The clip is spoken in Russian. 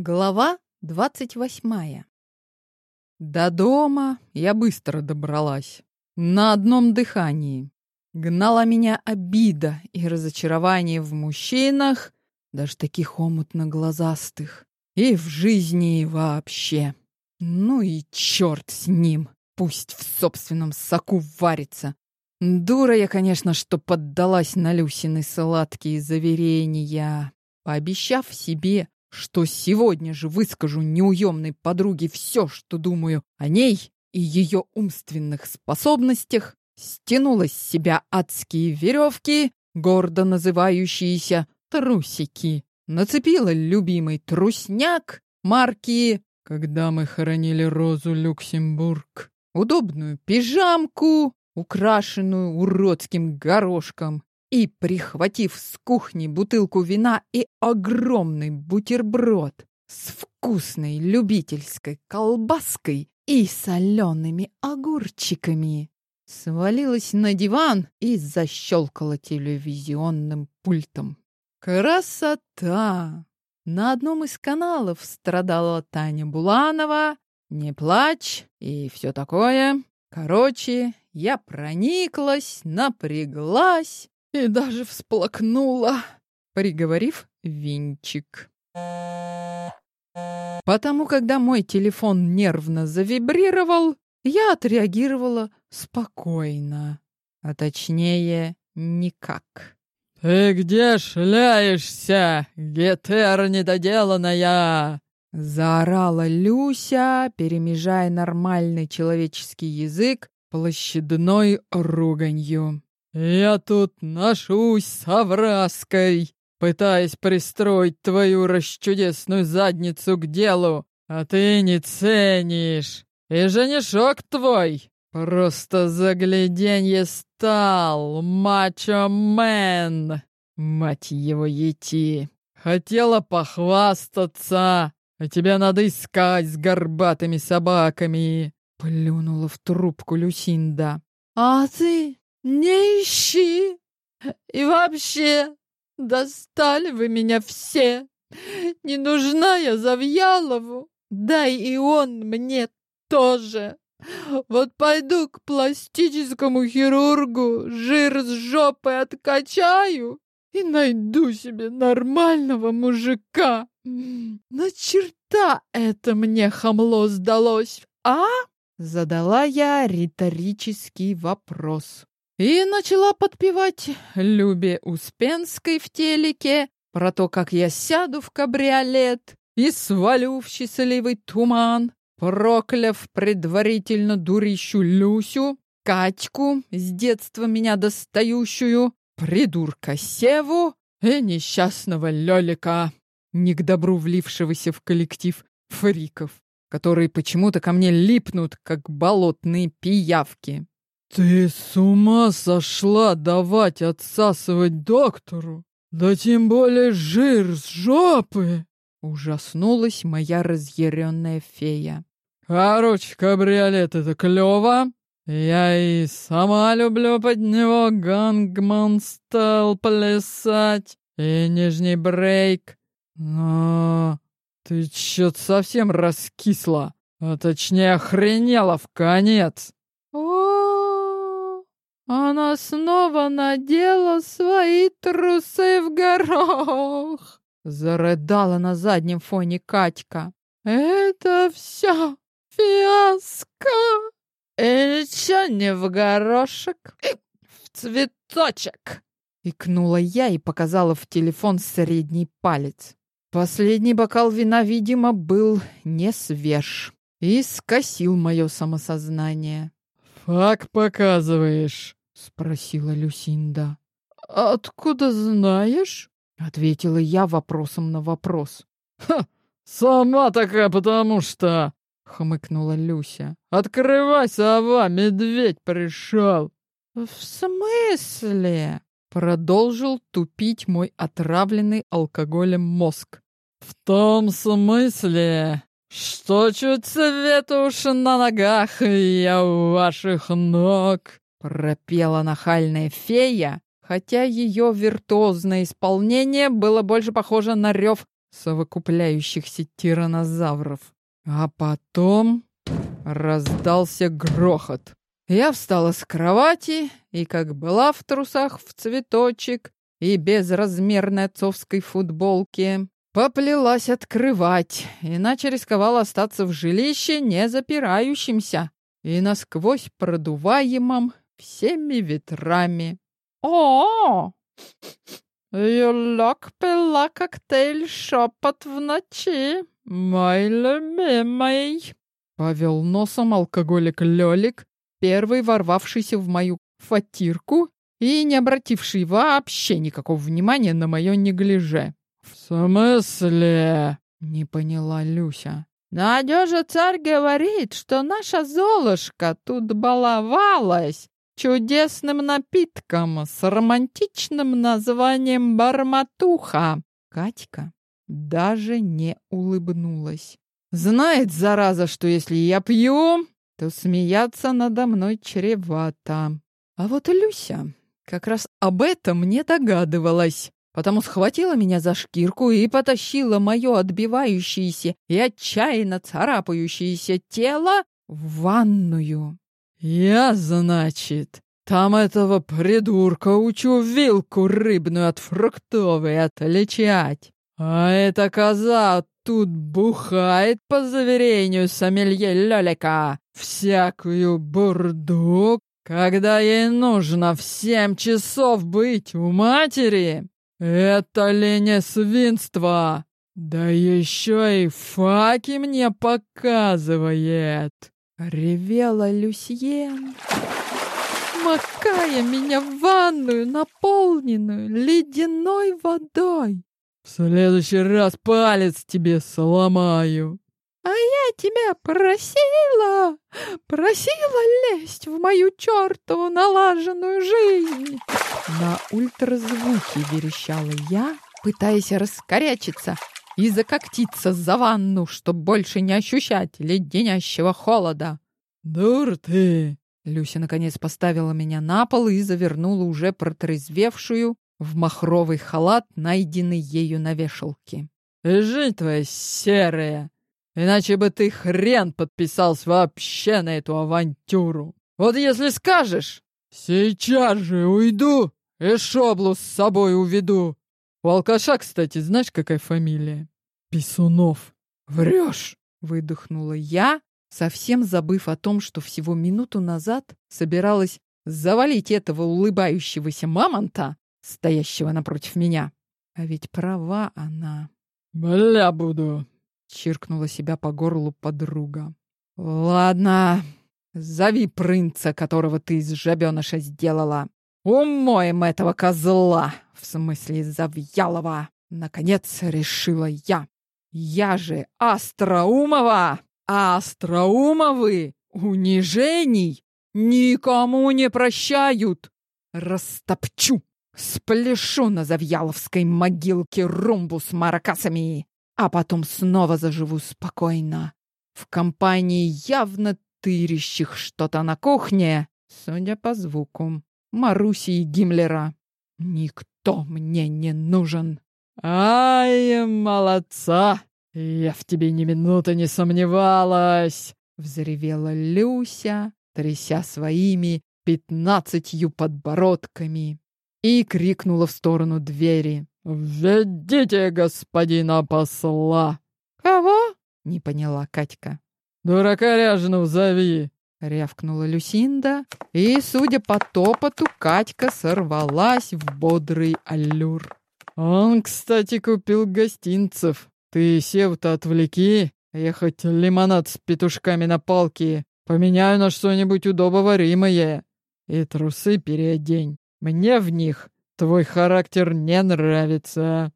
Глава двадцать восьмая. До дома я быстро добралась. На одном дыхании. Гнала меня обида и разочарование в мужчинах, даже таких омутно-глазастых, и в жизни вообще. Ну и черт с ним, пусть в собственном соку варится. Дура я, конечно, что поддалась на Люсины сладкие заверения, пообещав себе, что сегодня же выскажу неуемной подруге все, что думаю о ней и ее умственных способностях, стянула с себя адские веревки, гордо называющиеся трусики, нацепила любимый трусняк марки «Когда мы хоронили Розу Люксембург», удобную пижамку, украшенную уродским горошком, и, прихватив с кухни бутылку вина и огромный бутерброд с вкусной любительской колбаской и солеными огурчиками, свалилась на диван и защелкала телевизионным пультом. Красота! На одном из каналов страдала Таня Буланова, «Не плачь» и все такое. Короче, я прониклась, напряглась и даже всплакнула, приговорив винчик. Потому, когда мой телефон нервно завибрировал, я отреагировала спокойно, а точнее никак. «Ты где шляешься, гетер недоделанная?» Заорала Люся, перемежая нормальный человеческий язык площадной руганью. «Я тут ношусь с овраской, пытаясь пристроить твою расчудесную задницу к делу, а ты не ценишь. И женишок твой просто загляденье стал, мачо-мен, мать его ети. Хотела похвастаться, а тебя надо искать с горбатыми собаками. Плюнула в трубку Люсинда. А ты не ищи. И вообще, достали вы меня все. Не нужна я Завьялову, да и он мне тоже. Вот пойду к пластическому хирургу, жир с жопы откачаю и найду себе нормального мужика. На черта это мне хамло сдалось, а? Задала я риторический вопрос и начала подпевать Любе Успенской в телеке про то, как я сяду в кабриолет и свалю в счастливый туман, прокляв предварительно дурищу Люсю, Катьку, с детства меня достающую, придурка Севу и несчастного Лёлика, не к добру влившегося в коллектив фриков, которые почему-то ко мне липнут, как болотные пиявки. «Ты с ума сошла давать отсасывать доктору? Да тем более жир с жопы!» Ужаснулась моя разъяренная фея. «Короче, кабриолет — это клёво. Я и сама люблю под него гангман стал плясать и нижний брейк. Но ты чё-то совсем раскисла, а точнее охренела в конец. Она снова надела свои трусы в горох. Зарыдала на заднем фоне Катька. Это все фиаско. И ничего не в горошек, в цветочек. Икнула я и показала в телефон средний палец. Последний бокал вина, видимо, был не свеж и скосил мое самосознание. «Фак показываешь», — спросила Люсинда. «Откуда знаешь?» — ответила я вопросом на вопрос. «Ха! Сама такая, потому что...» — хмыкнула Люся. «Открывай, сова, медведь пришел!» «В смысле?» — продолжил тупить мой отравленный алкоголем мозг. «В том смысле, что чуть свет уж на ногах, я у ваших ног!» Пропела нахальная фея, хотя ее виртуозное исполнение было больше похоже на рев совокупляющихся тиранозавров. А потом раздался грохот. Я встала с кровати и, как была в трусах в цветочек и безразмерной отцовской футболке, поплелась открывать, иначе рисковала остаться в жилище не запирающимся и насквозь продуваемом всеми ветрами. О! Юлок пила коктейль «Шепот в ночи», мой любимый. Повел носом алкоголик Лёлик, первый ворвавшийся в мою фатирку и не обративший вообще никакого внимания на мое неглиже. «В смысле?» — не поняла Люся. «Надежа царь говорит, что наша Золушка тут баловалась чудесным напитком с романтичным названием «Барматуха». Катька даже не улыбнулась. Знает, зараза, что если я пью, то смеяться надо мной чревато. А вот Люся как раз об этом не догадывалась, потому схватила меня за шкирку и потащила мое отбивающееся и отчаянно царапающееся тело в ванную. «Я, значит, там этого придурка учу вилку рыбную от фруктовой отличать. А эта коза тут бухает, по заверению сомелье Лёлика, всякую бурду, когда ей нужно в семь часов быть у матери. Это ли не свинство? Да еще и факи мне показывает. Ревела Люсьен, макая меня в ванную, наполненную ледяной водой. В следующий раз палец тебе сломаю. А я тебя просила, просила лезть в мою чертову налаженную жизнь. На ультразвуке верещала я, пытаясь раскорячиться и закоктиться за ванну, чтобы больше не ощущать леденящего холода. «Дур ты!» Люся наконец поставила меня на пол и завернула уже протрезвевшую в махровый халат, найденный ею на вешалке. «Жизнь твоя серая! Иначе бы ты хрен подписался вообще на эту авантюру! Вот если скажешь, сейчас же уйду и шоблу с собой уведу! У алкаша, кстати, знаешь, какая фамилия? Писунов. Врешь!» — выдохнула я, совсем забыв о том, что всего минуту назад собиралась завалить этого улыбающегося мамонта стоящего напротив меня. А ведь права она. «Бля буду!» — чиркнула себя по горлу подруга. «Ладно, зови принца, которого ты из жабеныша сделала. Умоем этого козла, в смысле Завьялова. Наконец решила я. Я же Остроумова, а Остроумовы унижений никому не прощают. Растопчу Спляшу на Завьяловской могилке румбу с маракасами, а потом снова заживу спокойно. В компании явно тырящих что-то на кухне, судя по звуку, Маруси и Гиммлера. Никто мне не нужен. Ай, молодца! Я в тебе ни минуты не сомневалась! Взревела Люся, тряся своими пятнадцатью подбородками и крикнула в сторону двери. «Введите господина посла!» «Кого?» — не поняла Катька. «Дурака ряженого зови!» — рявкнула Люсинда, и, судя по топоту, Катька сорвалась в бодрый аллюр. «Он, кстати, купил гостинцев. Ты сев-то отвлеки, я хоть лимонад с петушками на палке поменяю на что-нибудь удобоваримое и трусы переодень. Мне в них твой характер не нравится.